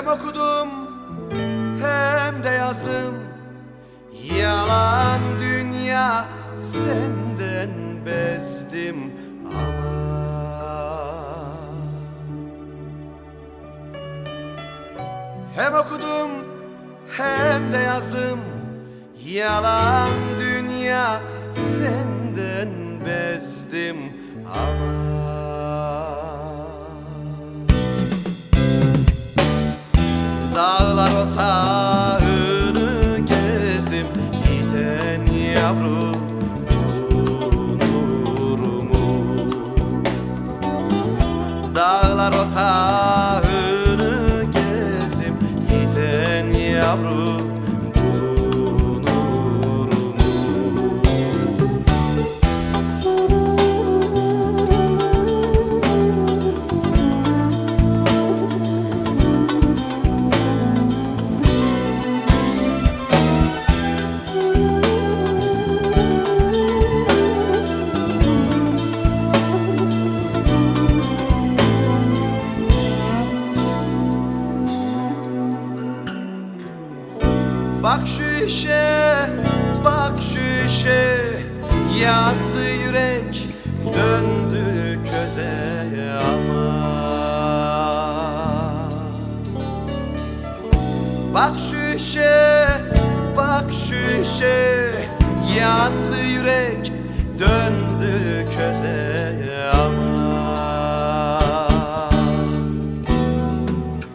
Hem okudum hem de yazdım. Yalan dünya senden bezdim ama. Hem okudum hem de yazdım. Yalan dünya senden bezdim ama yavru bulunur mu? Dağlar otağını gezdim Yiğiten yavru Bak şu işe, bak şu işe. Yandı yürek, döndü köze ama. Bak şu işe, bak şu işe. Yandı yürek, döndü köze ama.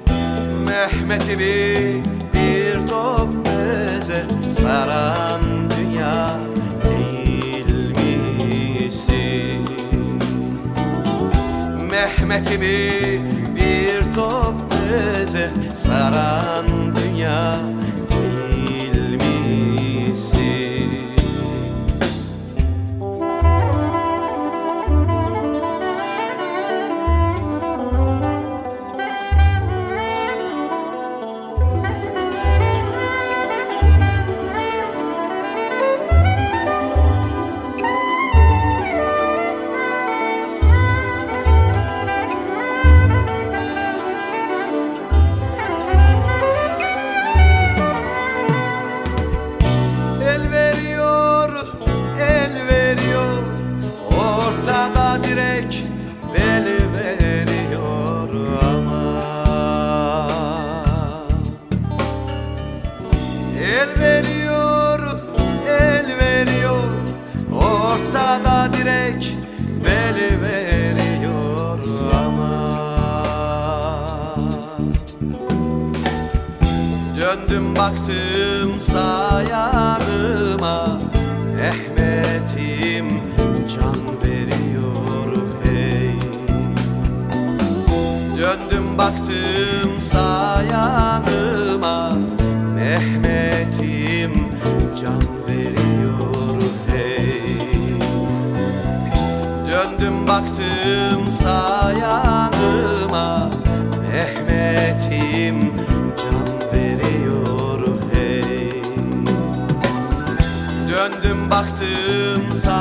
Top beze saran dünya değil misin? Mehmet'imi bir top beze saran El veriyor, el veriyor. Ortada direk bel veriyor ama. Döndüm baktım sağ Döndüm baktım sağ yanıma. Mehmet'im can veriyor hey. Döndüm baktım sağ